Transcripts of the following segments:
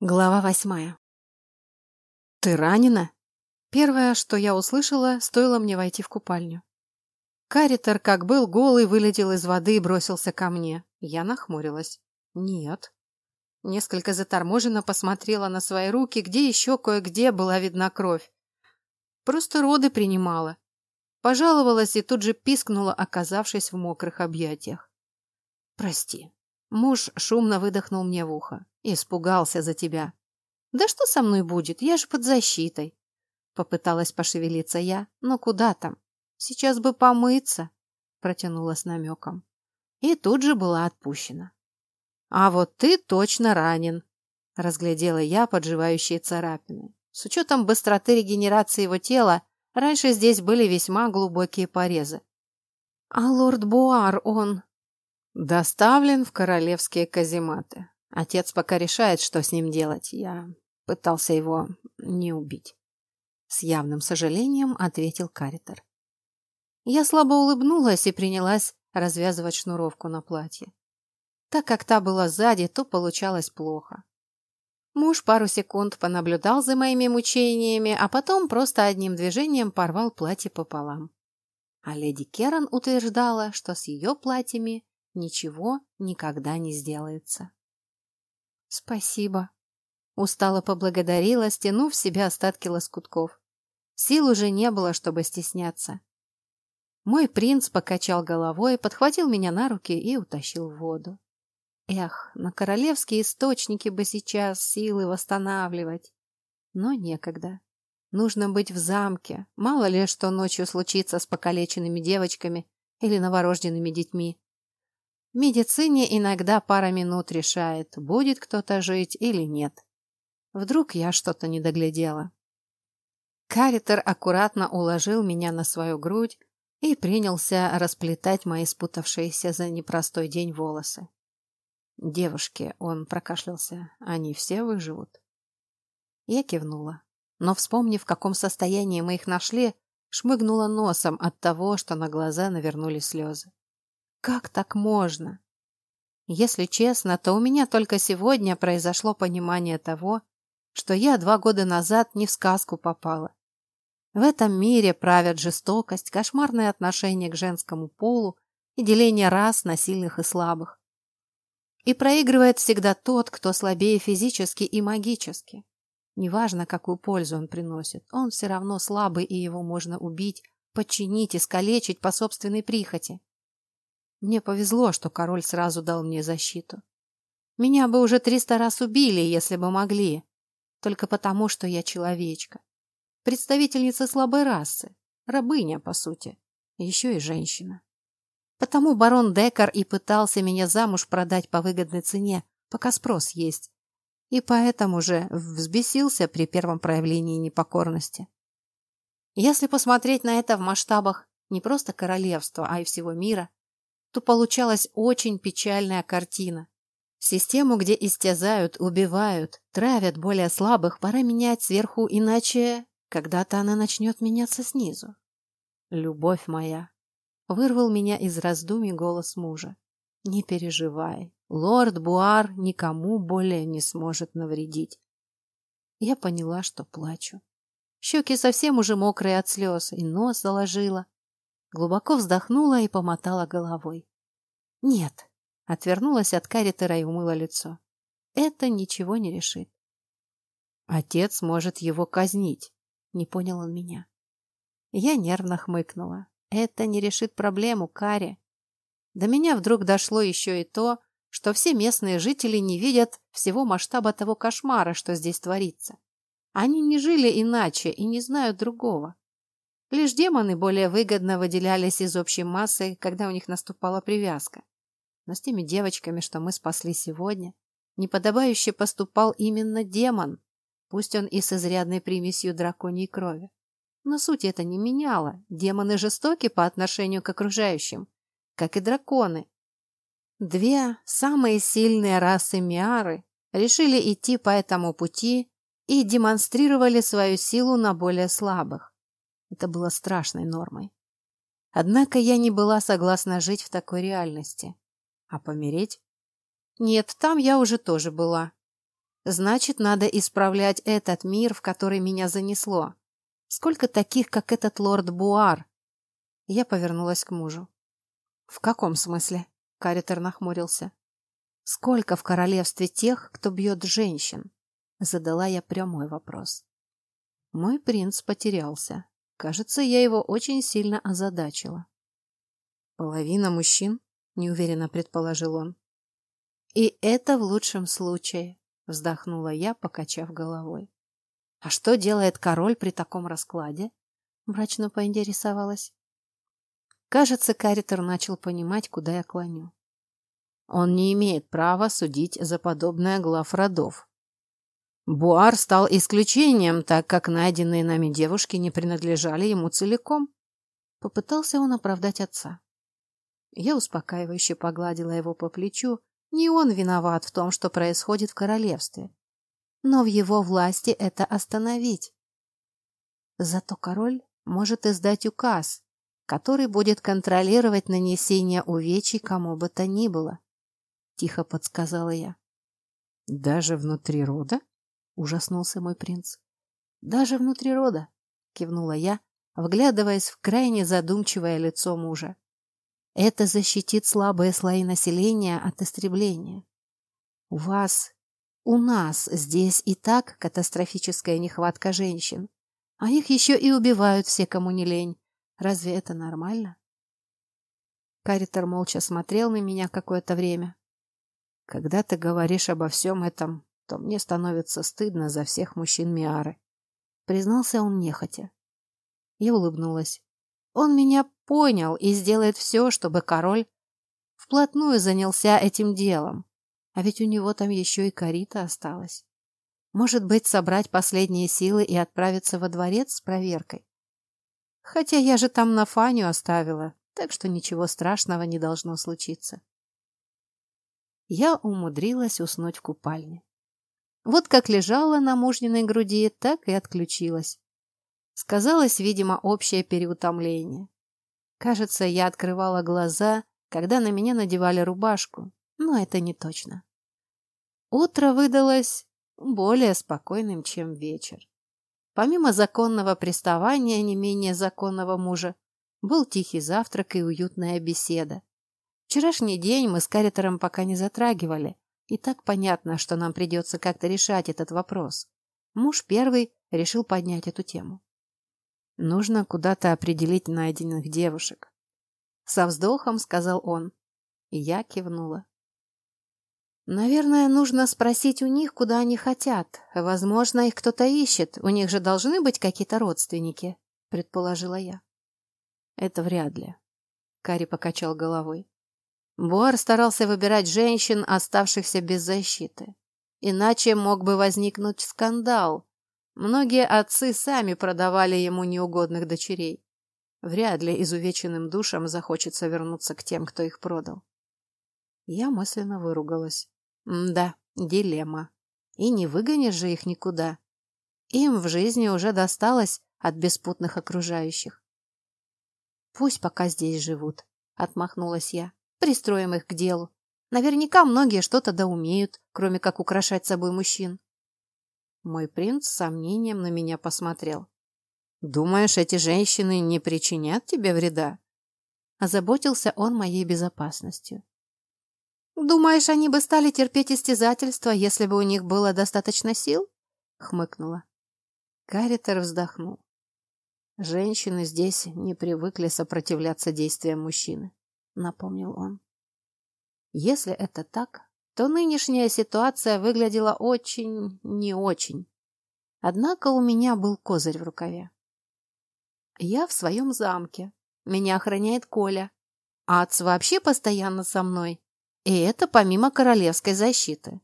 Глава восьмая. «Ты ранена?» Первое, что я услышала, стоило мне войти в купальню. Каритер, как был голый, вылетел из воды и бросился ко мне. Я нахмурилась. «Нет». Несколько заторможенно посмотрела на свои руки, где еще кое-где была видна кровь. Просто роды принимала. Пожаловалась и тут же пискнула, оказавшись в мокрых объятиях. «Прости». Муж шумно выдохнул мне в ухо. Испугался за тебя. Да что со мной будет? Я же под защитой. Попыталась пошевелиться я, но куда там? Сейчас бы помыться, протянула с намеком. И тут же была отпущена. А вот ты точно ранен, разглядела я подживающие царапины. С учетом быстроты регенерации его тела, раньше здесь были весьма глубокие порезы. А лорд Буар, он... Доставлен в королевские казематы. Отец пока решает, что с ним делать. Я пытался его не убить. С явным сожалением ответил Каритер. Я слабо улыбнулась и принялась развязывать шнуровку на платье. Так как та была сзади, то получалось плохо. Муж пару секунд понаблюдал за моими мучениями, а потом просто одним движением порвал платье пополам. А леди Керан утверждала, что с ее платьями ничего никогда не сделается. «Спасибо», — устало поблагодарила, стянув в себя остатки лоскутков. Сил уже не было, чтобы стесняться. Мой принц покачал головой, подхватил меня на руки и утащил в воду. Эх, на королевские источники бы сейчас силы восстанавливать. Но некогда. Нужно быть в замке. Мало ли, что ночью случится с покалеченными девочками или новорожденными детьми. Медицине иногда пара минут решает, будет кто-то жить или нет. Вдруг я что-то не доглядела. Каритер аккуратно уложил меня на свою грудь и принялся расплетать мои спутавшиеся за непростой день волосы. Девушки, он прокашлялся, они все выживут. Я кивнула, но, вспомнив, в каком состоянии мы их нашли, шмыгнула носом от того, что на глаза навернули слезы. Как так можно? Если честно, то у меня только сегодня произошло понимание того, что я два года назад не в сказку попала. В этом мире правят жестокость, кошмарное отношение к женскому полу и деление рас на сильных и слабых. И проигрывает всегда тот, кто слабее физически и магически. Неважно, какую пользу он приносит, он все равно слабый, и его можно убить, подчинить, искалечить по собственной прихоти. Мне повезло, что король сразу дал мне защиту. Меня бы уже триста раз убили, если бы могли. Только потому, что я человечка. Представительница слабой расы. Рабыня, по сути. Еще и женщина. Потому барон Декар и пытался меня замуж продать по выгодной цене, пока спрос есть. И поэтому же взбесился при первом проявлении непокорности. Если посмотреть на это в масштабах не просто королевства, а и всего мира, то получалась очень печальная картина. Систему, где истязают, убивают, травят более слабых, пора менять сверху, иначе когда-то она начнет меняться снизу. Любовь моя. Вырвал меня из раздумий голос мужа. Не переживай, лорд Буар никому более не сможет навредить. Я поняла, что плачу. Щеки совсем уже мокрые от слез, и нос заложила. Глубоко вздохнула и помотала головой. «Нет», — отвернулась от каритера и умыла лицо. «Это ничего не решит». «Отец может его казнить», — не понял он меня. Я нервно хмыкнула. «Это не решит проблему, Кари». До меня вдруг дошло еще и то, что все местные жители не видят всего масштаба того кошмара, что здесь творится. Они не жили иначе и не знают другого. Лишь демоны более выгодно выделялись из общей массы, когда у них наступала привязка. Но с теми девочками, что мы спасли сегодня, неподобающе поступал именно демон, пусть он и с изрядной примесью драконьей крови. Но суть это не меняло. Демоны жестоки по отношению к окружающим, как и драконы. Две самые сильные расы Миары решили идти по этому пути и демонстрировали свою силу на более слабых. Это было страшной нормой. Однако я не была согласна жить в такой реальности. А помереть? Нет, там я уже тоже была. Значит, надо исправлять этот мир, в который меня занесло. Сколько таких, как этот лорд Буар? Я повернулась к мужу. В каком смысле? Каритер нахмурился. Сколько в королевстве тех, кто бьет женщин? Задала я прямой вопрос. Мой принц потерялся. Кажется, я его очень сильно озадачила. Половина мужчин, неуверенно предположил он. И это в лучшем случае, вздохнула я, покачав головой. А что делает король при таком раскладе? Мрачно поинтересовалась. Кажется, Каритер начал понимать, куда я клоню. Он не имеет права судить за подобное глав родов. Буар стал исключением, так как найденные нами девушки не принадлежали ему целиком. Попытался он оправдать отца. Я успокаивающе погладила его по плечу. Не он виноват в том, что происходит в королевстве. Но в его власти это остановить. Зато король может издать указ, который будет контролировать нанесение увечий кому бы то ни было. Тихо подсказала я. Даже внутри рода? Ужаснулся мой принц. Даже внутри рода, кивнула я, вглядываясь в крайне задумчивое лицо мужа. Это защитит слабые слои населения от истребления. У вас, у нас здесь и так катастрофическая нехватка женщин, а их еще и убивают все, кому не лень. Разве это нормально? Каритер молча смотрел на меня какое-то время. Когда ты говоришь обо всем этом, то мне становится стыдно за всех мужчин Миары. Признался он нехотя. Я улыбнулась. Он меня понял и сделает все, чтобы король вплотную занялся этим делом. А ведь у него там еще и Карита осталась. Может быть, собрать последние силы и отправиться во дворец с проверкой? Хотя я же там на Фаню оставила, так что ничего страшного не должно случиться. Я умудрилась уснуть в купальне. Вот как лежала на мужниной груди, так и отключилась. Сказалось, видимо, общее переутомление. Кажется, я открывала глаза, когда на меня надевали рубашку, но это не точно. Утро выдалось более спокойным, чем вечер. Помимо законного приставания не менее законного мужа, был тихий завтрак и уютная беседа. Вчерашний день мы с Каритером пока не затрагивали, и так понятно, что нам придется как-то решать этот вопрос. Муж первый решил поднять эту тему. Нужно куда-то определить найденных девушек. Со вздохом сказал он. И я кивнула. Наверное, нужно спросить у них, куда они хотят. Возможно, их кто-то ищет. У них же должны быть какие-то родственники, предположила я. Это вряд ли. Кари покачал головой. Буар старался выбирать женщин, оставшихся без защиты. Иначе мог бы возникнуть скандал. Многие отцы сами продавали ему неугодных дочерей. Вряд ли изувеченным душам захочется вернуться к тем, кто их продал. Я мысленно выругалась. да, дилемма. И не выгонишь же их никуда. Им в жизни уже досталось от беспутных окружающих. Пусть пока здесь живут, отмахнулась я. Пристроим их к делу. Наверняка многие что-то да умеют, кроме как украшать собой мужчин. Мой принц с сомнением на меня посмотрел. «Думаешь, эти женщины не причинят тебе вреда?» Озаботился он моей безопасностью. «Думаешь, они бы стали терпеть истязательства, если бы у них было достаточно сил?» — хмыкнула. Каритер вздохнул. Женщины здесь не привыкли сопротивляться действиям мужчины напомнил он. Если это так, то нынешняя ситуация выглядела очень не очень. Однако у меня был козырь в рукаве. Я в своем замке. Меня охраняет Коля. Ац вообще постоянно со мной. И это помимо королевской защиты.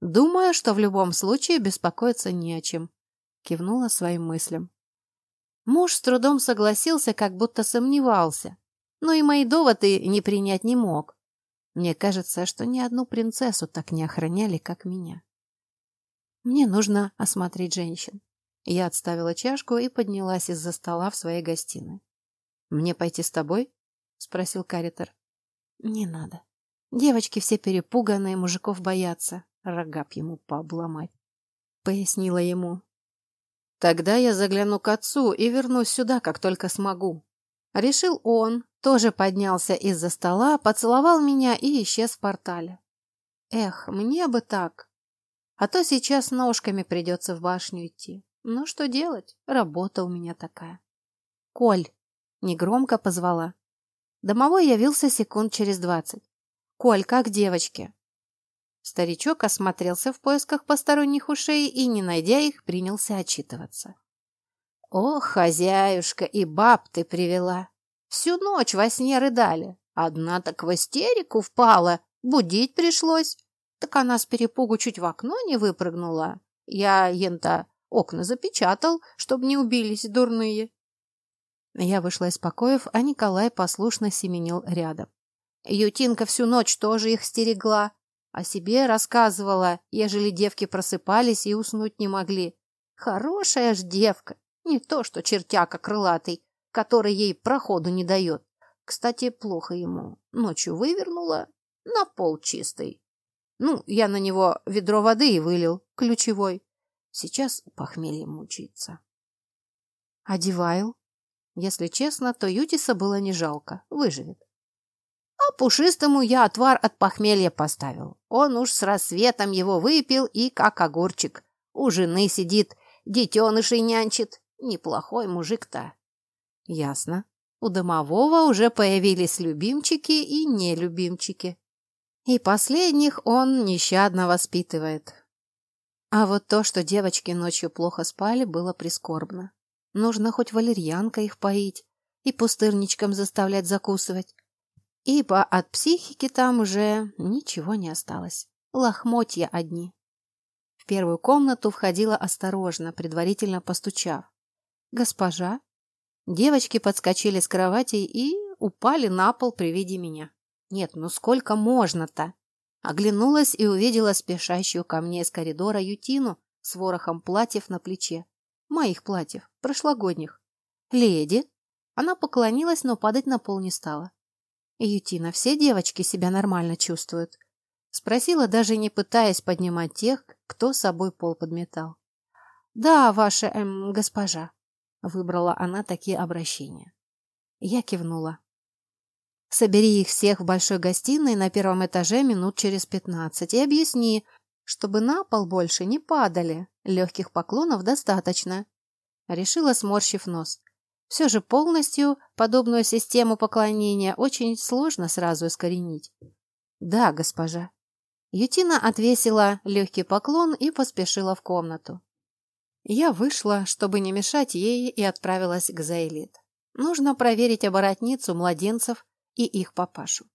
Думаю, что в любом случае беспокоиться не о чем. Кивнула своим мыслям. Муж с трудом согласился, как будто сомневался но и мои доводы не принять не мог. Мне кажется, что ни одну принцессу так не охраняли, как меня. Мне нужно осмотреть женщин. Я отставила чашку и поднялась из-за стола в своей гостиной. «Мне пойти с тобой?» — спросил Каритер. «Не надо. Девочки все перепуганные, мужиков боятся. Рога ему пообломать». пояснила ему. Тогда я загляну к отцу и вернусь сюда, как только смогу. Решил он, тоже поднялся из-за стола, поцеловал меня и исчез в портале. Эх, мне бы так. А то сейчас ножками придется в башню идти. Ну что делать? Работа у меня такая. Коль, негромко позвала. Домовой явился секунд через двадцать. Коль, как девочки? Старичок осмотрелся в поисках посторонних ушей и, не найдя их, принялся отчитываться. «Ох, хозяюшка, и баб ты привела! Всю ночь во сне рыдали. Одна так в истерику впала, будить пришлось. Так она с перепугу чуть в окно не выпрыгнула. Я, ента, окна запечатал, чтобы не убились дурные». Я вышла из покоев, а Николай послушно семенил рядом. Ютинка всю ночь тоже их стерегла, о себе рассказывала, ежели девки просыпались и уснуть не могли. Хорошая ж девка, не то что чертяка крылатый, который ей проходу не дает. Кстати, плохо ему. Ночью вывернула, на пол чистый. Ну, я на него ведро воды и вылил, ключевой. Сейчас похмелье мучается. Одеваю. Если честно, то Ютиса было не жалко, выживет. А пушистому я отвар от похмелья поставил. Он уж с рассветом его выпил и как огурчик. У жены сидит, детенышей нянчит. Неплохой мужик-то. Ясно. У домового уже появились любимчики и нелюбимчики. И последних он нещадно воспитывает. А вот то, что девочки ночью плохо спали, было прискорбно. Нужно хоть валерьянкой их поить и пустырничком заставлять закусывать ибо от психики там уже ничего не осталось. Лохмотья одни. В первую комнату входила осторожно, предварительно постучав. «Госпожа?» Девочки подскочили с кровати и упали на пол при виде меня. «Нет, ну сколько можно-то?» Оглянулась и увидела спешащую ко мне из коридора Ютину с ворохом платьев на плече. Моих платьев, прошлогодних. «Леди?» Она поклонилась, но падать на пол не стала. «Ютина, все девочки себя нормально чувствуют?» Спросила, даже не пытаясь поднимать тех, кто собой пол подметал. «Да, ваша, эм, госпожа», — выбрала она такие обращения. Я кивнула. «Собери их всех в большой гостиной на первом этаже минут через пятнадцать и объясни, чтобы на пол больше не падали. Легких поклонов достаточно». Решила, сморщив нос. Все же полностью подобную систему поклонения очень сложно сразу искоренить. Да, госпожа. Ютина отвесила легкий поклон и поспешила в комнату. Я вышла, чтобы не мешать ей, и отправилась к Зайлит. Нужно проверить оборотницу, младенцев и их папашу.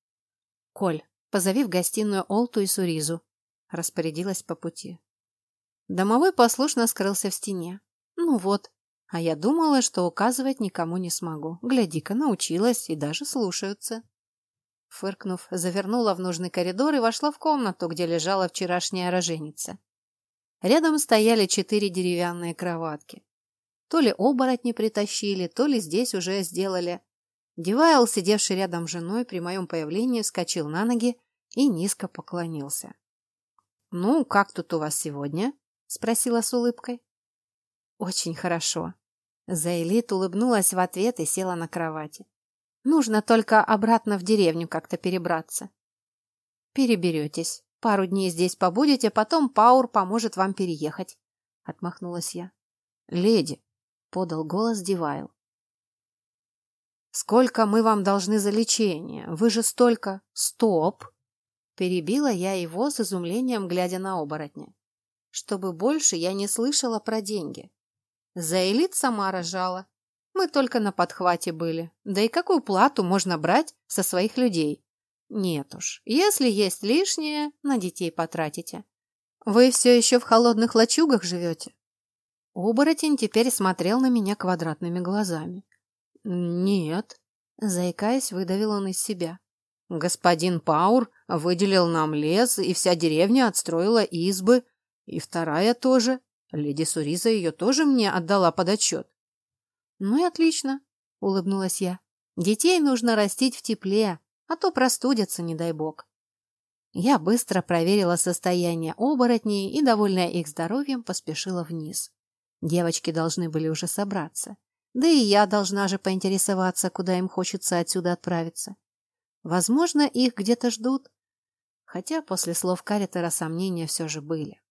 «Коль, позови в гостиную Олту и Суризу», — распорядилась по пути. Домовой послушно скрылся в стене. Ну вот, а я думала, что указывать никому не смогу. Гляди-ка, научилась и даже слушаются. Фыркнув, завернула в нужный коридор и вошла в комнату, где лежала вчерашняя роженица. Рядом стояли четыре деревянные кроватки. То ли оборотни притащили, то ли здесь уже сделали. Дивайл, сидевший рядом с женой, при моем появлении вскочил на ноги и низко поклонился. «Ну, как тут у вас сегодня?» — спросила с улыбкой. «Очень хорошо», Заэлит улыбнулась в ответ и села на кровати. Нужно только обратно в деревню как-то перебраться. Переберетесь. Пару дней здесь побудете, потом Паур поможет вам переехать. Отмахнулась я. Леди, подал голос Дивайл. Сколько мы вам должны за лечение? Вы же столько... Стоп! Перебила я его с изумлением, глядя на оборотня. Чтобы больше я не слышала про деньги. За элит сама рожала. Мы только на подхвате были. Да и какую плату можно брать со своих людей? Нет уж, если есть лишнее, на детей потратите. Вы все еще в холодных лачугах живете? Оборотень теперь смотрел на меня квадратными глазами. Нет, заикаясь, выдавил он из себя. Господин Паур выделил нам лес, и вся деревня отстроила избы, и вторая тоже. Леди Суриза ее тоже мне отдала под отчет. Ну и отлично, улыбнулась я. Детей нужно растить в тепле, а то простудятся, не дай бог. Я быстро проверила состояние оборотней и, довольная их здоровьем, поспешила вниз. Девочки должны были уже собраться. Да и я должна же поинтересоваться, куда им хочется отсюда отправиться. Возможно, их где-то ждут. Хотя после слов Каритера сомнения все же были.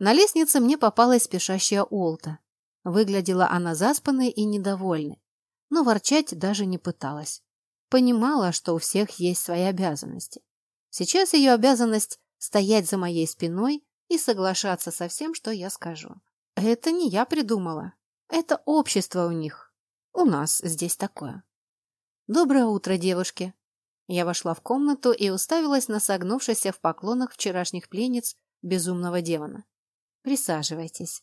На лестнице мне попалась спешащая Олта. Выглядела она заспанной и недовольной, но ворчать даже не пыталась. Понимала, что у всех есть свои обязанности. Сейчас ее обязанность стоять за моей спиной и соглашаться со всем, что я скажу. Это не я придумала. Это общество у них. У нас здесь такое. Доброе утро, девушки. Я вошла в комнату и уставилась на согнувшихся в поклонах вчерашних пленниц безумного демона. Присаживайтесь.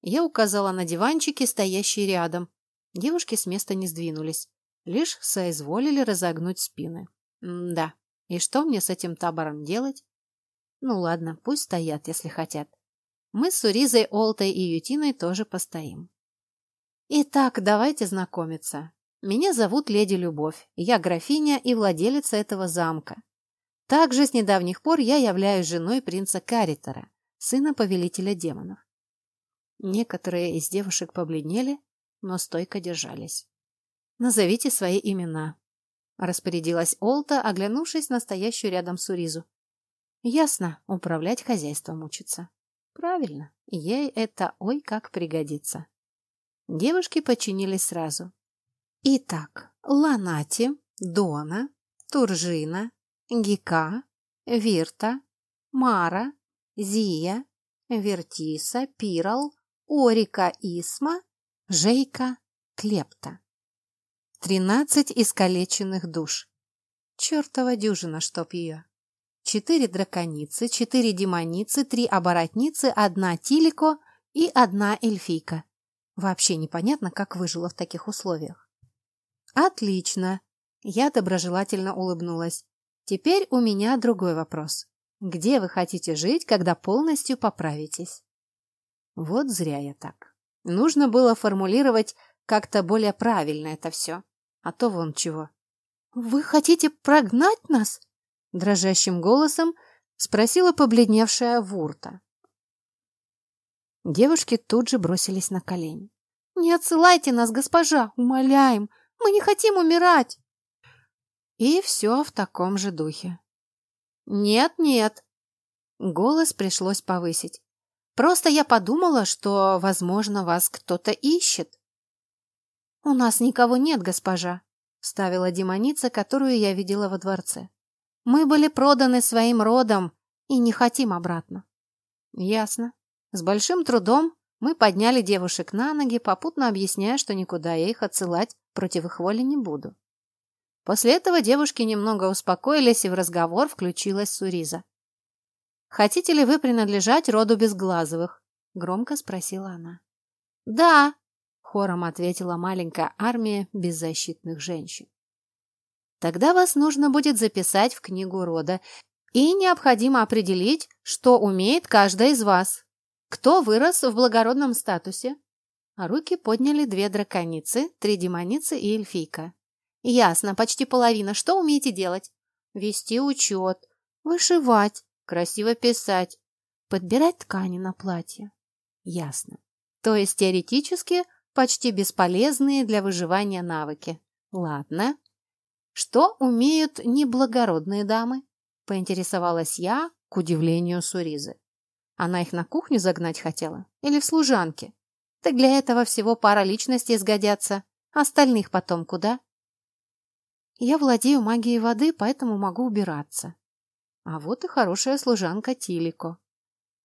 Я указала на диванчики, стоящие рядом. Девушки с места не сдвинулись, лишь соизволили разогнуть спины. Да, и что мне с этим табором делать? Ну ладно, пусть стоят, если хотят. Мы с Уризой, Олтой и Ютиной тоже постоим. Итак, давайте знакомиться. Меня зовут Леди Любовь. Я графиня и владелица этого замка. Также с недавних пор я являюсь женой принца Каритера, сына повелителя демонов. Некоторые из девушек побледнели, но стойко держались. «Назовите свои имена», — распорядилась Олта, оглянувшись на стоящую рядом Суризу. «Ясно, управлять хозяйством учится». «Правильно, ей это ой как пригодится». Девушки подчинились сразу. Итак, Ланати, Дона, Туржина, Гика, Вирта, Мара, Зия, Вертиса, Пирал, Орика Исма, Жейка Клепта. Тринадцать искалеченных душ. Чертова дюжина, чтоб ее. Четыре драконицы, четыре демоницы, три оборотницы, одна тилико и одна эльфийка. Вообще непонятно, как выжила в таких условиях. Отлично. Я доброжелательно улыбнулась. Теперь у меня другой вопрос. Где вы хотите жить, когда полностью поправитесь? Вот зря я так. Нужно было формулировать как-то более правильно это все. А то вон чего. «Вы хотите прогнать нас?» Дрожащим голосом спросила побледневшая Вурта. Девушки тут же бросились на колени. «Не отсылайте нас, госпожа, умоляем! Мы не хотим умирать!» И все в таком же духе. «Нет, нет!» Голос пришлось повысить. Просто я подумала, что, возможно, вас кто-то ищет. — У нас никого нет, госпожа, — ставила демоница, которую я видела во дворце. — Мы были проданы своим родом и не хотим обратно. — Ясно. С большим трудом мы подняли девушек на ноги, попутно объясняя, что никуда я их отсылать против их воли не буду. После этого девушки немного успокоились, и в разговор включилась Суриза. «Хотите ли вы принадлежать роду Безглазовых?» — громко спросила она. «Да», — хором ответила маленькая армия беззащитных женщин. «Тогда вас нужно будет записать в книгу рода, и необходимо определить, что умеет каждая из вас. Кто вырос в благородном статусе?» А руки подняли две драконицы, три демоницы и эльфийка. «Ясно, почти половина. Что умеете делать?» «Вести учет, вышивать, красиво писать, подбирать ткани на платье. Ясно. То есть теоретически почти бесполезные для выживания навыки. Ладно. Что умеют неблагородные дамы? Поинтересовалась я, к удивлению Суризы. Она их на кухню загнать хотела? Или в служанке? Так для этого всего пара личностей сгодятся. Остальных потом куда? Я владею магией воды, поэтому могу убираться. А вот и хорошая служанка Тилико.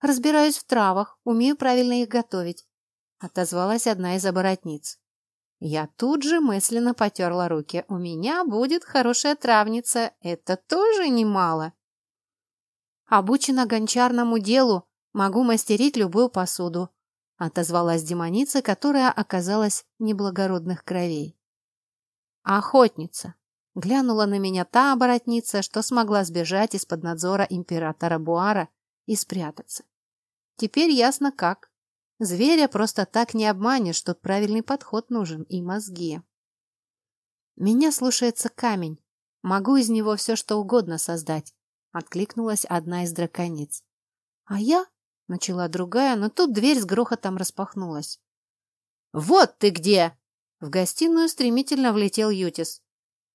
Разбираюсь в травах, умею правильно их готовить. Отозвалась одна из оборотниц. Я тут же мысленно потерла руки. У меня будет хорошая травница. Это тоже немало. Обучена гончарному делу. Могу мастерить любую посуду. Отозвалась демоница, которая оказалась неблагородных кровей. Охотница. Глянула на меня та оборотница, что смогла сбежать из-под надзора императора Буара и спрятаться. Теперь ясно как. Зверя просто так не обманешь, тут правильный подход нужен и мозги. Меня слушается камень. Могу из него все что угодно создать. откликнулась одна из дракониц. А я? Начала другая, но тут дверь с грохотом распахнулась. «Вот ты где!» В гостиную стремительно влетел Ютис.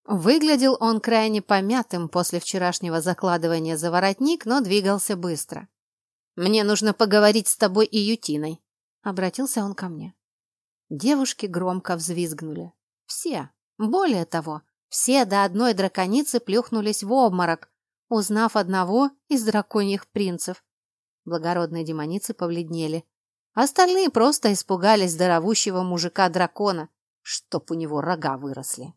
Выглядел он крайне помятым после вчерашнего закладывания за воротник, но двигался быстро. «Мне нужно поговорить с тобой и Ютиной», — обратился он ко мне. Девушки громко взвизгнули. Все. Более того, все до одной драконицы плюхнулись в обморок, узнав одного из драконьих принцев. Благородные демоницы побледнели. Остальные просто испугались здоровущего мужика-дракона, чтоб у него рога выросли.